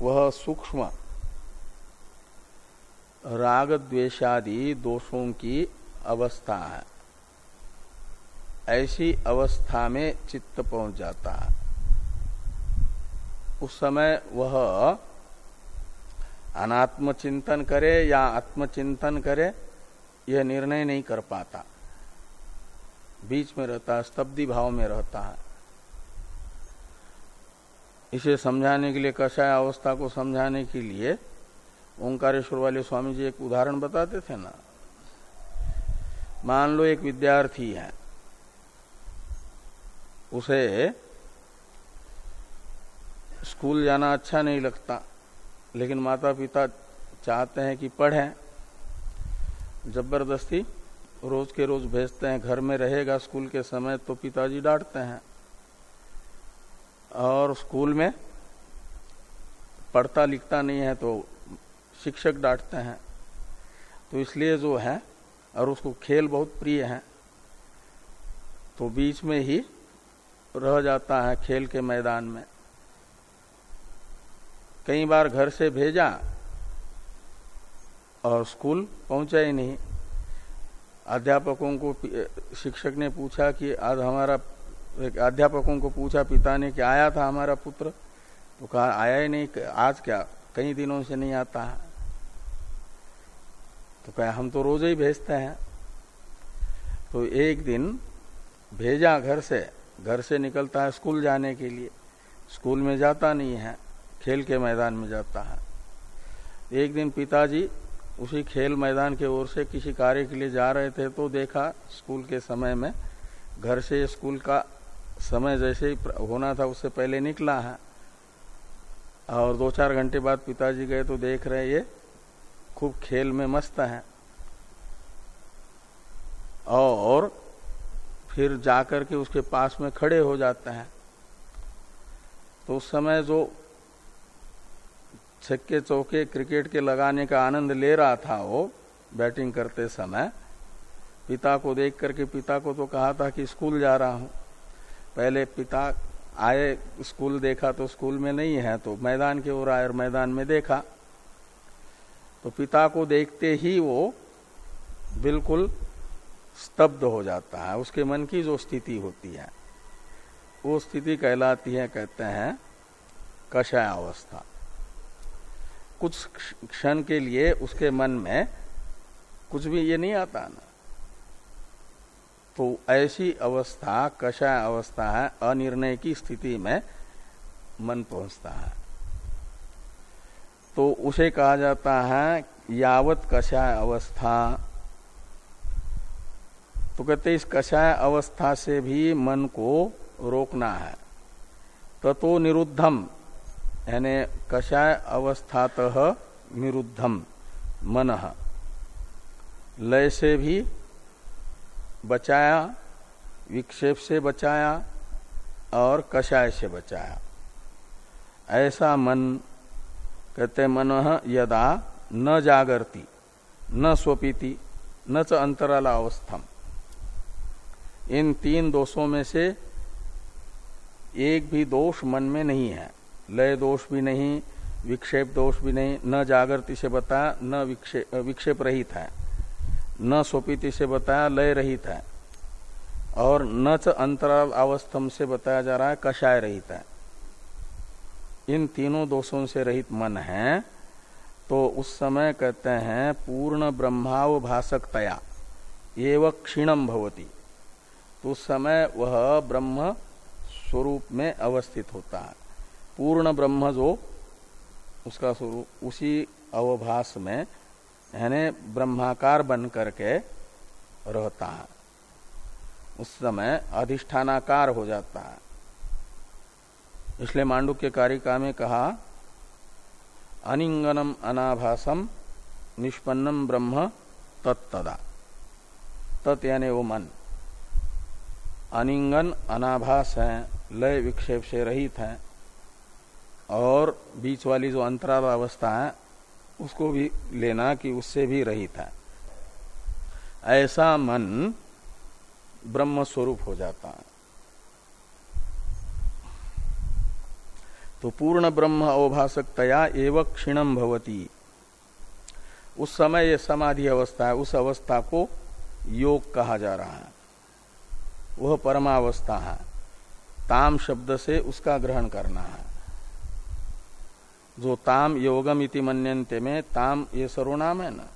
Speaker 1: वह सूक्ष्म राग द्वेषादि दोषों की अवस्था है। ऐसी अवस्था में चित्त पहुँच जाता है। उस समय वह अनात्म चिंतन करे या आत्मचिंतन करे, यह निर्णय नहीं कर पाता। बीच में रहता है, स्तब्धि भाव में रहता है। इसे समझाने के लिए, कषाय अवस्था को समझाने के लिए, ओंकारेश्वर वाले स्वामी जी एक उदाहरण बताते थे ना। मान लो एक विद्यार्थी है। उसे स्कूल जाना अच्छा नहीं लगता। लेकिन माता पिता चाहते हैं कि पढ़ें। ज़बरदस्ती रोज के रोज भेजते हैं, घर में रहेगा, स्कूल के समय तो पिताजी डांटते हैं। और स्कूल में पढ़ता लिखता नहीं है तो शिक्षक डांटते हैं। तो इसलिए जो है और उसको खेल बहुत प्रिय है तो बीच में ही रह जाता है खेल के मैदान में। कई बार घर से भेजा और स्कूल पहुँचा ही नहीं। अध्यापकों को शिक्षक ने पूछा कि आज हमारा अध्यापकों को पूछा, पिता ने कि आया था हमारा पुत्र? तो कहा, आया ही नहीं आज क्या? कई दिनों से नहीं आता। है तो कहा, हम तो रोज ही भेजते हैं। तो एक दिन भेजा घर से घर से निकलता है स्कूल जाने के लिए। स्कूल में जाता नहीं है। खेल के मैदान में जाता है। एक दिन पिताजी उसी खेल मैदान के ओर से किसी कार्य के लिए जा रहे थे तो देखा स्कूल के समय में घर से स्कूल का समय जैसे ही होना था उससे पहले निकला है। और दो चार घंटे बाद पिताजी गए तो देख रहे ये खूब खेल में मस्त हैं। और फिर जाकर के उसके पास में खड़े हो जाते हैं। तो उस समय जो छक्के चौके क्रिकेट के लगाने का आनंद ले रहा था वो, बैटिंग करते समय। पिता को देख करके, पिता को तो कहा था कि स्कूल जा रहा हूँ। पहले पिता आए, स्कूल देखा तो स्कूल में नहीं है तो मैदान के ओर आए और मैदान में देखा। तो पिता को देखते ही वो बिल्कुल स्तब्ध हो जाता है। उसके मन की जो स्थिति होती है, वो स्थिति कहलाती है, कहते हैं, कषाय अवस्था। कुछ क्षण के लिए उसके मन में कुछ भी ये नहीं आता ना। तो ऐसी अवस्था, कषाय अवस्था है, अनिर्णय की स्थिति में मन पहुँचता है। तो उसे कहा जाता है, यावत कषाय अवस्था। तो कहते इस कषाय अवस्था से भी मन को रोकना है। ततो निरुद्धम। यानी कषाय अवस्थात निरुद्धम, मन। लय से भी बचाया, विक्षेप से बचाया और कषाय से बचाया। ऐसा मन, कहते मन, यदा न जागरती, न स्वपीति, न च अंतराल अवस्थम। इन तीन दोषों में से एक भी दोष मन में नहीं है। लय दोष भी नहीं, विक्षेप दोष भी नहीं, न जागृति से बताया न विक्षेप विक्षेप रहित है। न सोपीति से बताया लय रहित है। और न च अंतराल अवस्थम से बताया जा रहा है, कषाय रहित है। इन तीनों दोषों से रहित मन है तो उस समय कहते हैं, पूर्ण ब्रह्मावभाषकतया एवं क्षीणम भवती। तो उस समय वह ब्रह्म स्वरूप में अवस्थित होता है। पूर्ण ब्रह्म जो उसका स्वरूप, उसी अवभास में यानी ब्रह्माकार बन करके रहता है। उस समय अधिष्ठानाकार हो जाता है। इसलिए मांडू के कारिका में कहा, अनिंगनम अनाभासम निष्पन्नम ब्रह्म तत्तदा तत् यानी वो मन। अनिंगन अनाभास है, लय विक्षेप से रहित है। और बीच वाली जो अंतराल अवस्था है, उसको भी लेना कि उससे भी रहित है। ऐसा मन ब्रह्म स्वरूप हो जाता है। तो पूर्ण ब्रह्म अवभाषकतया एवं क्षीणम भवती। उस समय ये समाधि अवस्था है, उस अवस्था को योग कहा जा रहा है। वह परमावस्था है। ताम शब्द से उसका ग्रहण करना है। जो ताम योगम इति मन्यंते में, ताम ये सर्वनाम है ना?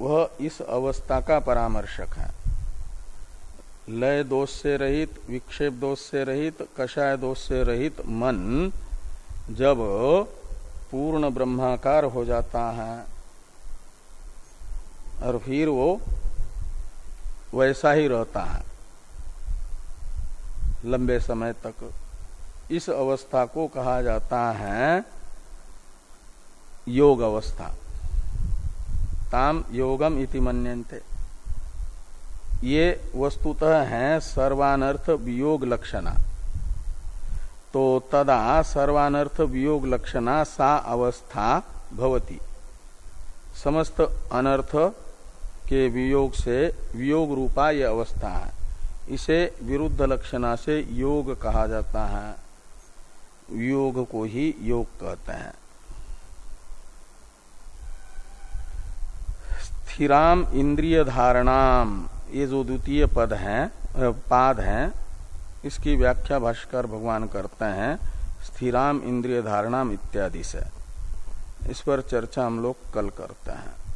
Speaker 1: वह इस अवस्था का परामर्शक है। लय दोष से रहित, विक्षेप दोष से रहित, कषाय दोष से रहित मन जब पूर्ण ब्रह्माकार हो जाता है और फिर वो वैसा ही रहता है, लंबे समय तक। इस अवस्था को कहा जाता है योग अवस्था। ताम योगम इति मन्यन्ते। ये वस्तुतः है सर्वानर्थ वियोग लक्षणा। तो तदा सर्वानर्थ वियोग लक्षणा सा अवस्था भवती। समस्त अनर्थ के वियोग से वियोग रूपा यह अवस्था है। इसे विरुद्ध लक्षणा से योग कहा जाता है। योग को ही योग कहते हैं। स्थिराम इंद्रिय धारणाम ये जो द्वितीय पद है पाद है, इसकी व्याख्या भाष्कर भगवान करते हैं, स्थिराम इंद्रिय धारणाम इत्यादि से। इस पर चर्चा हम लोग कल करते हैं।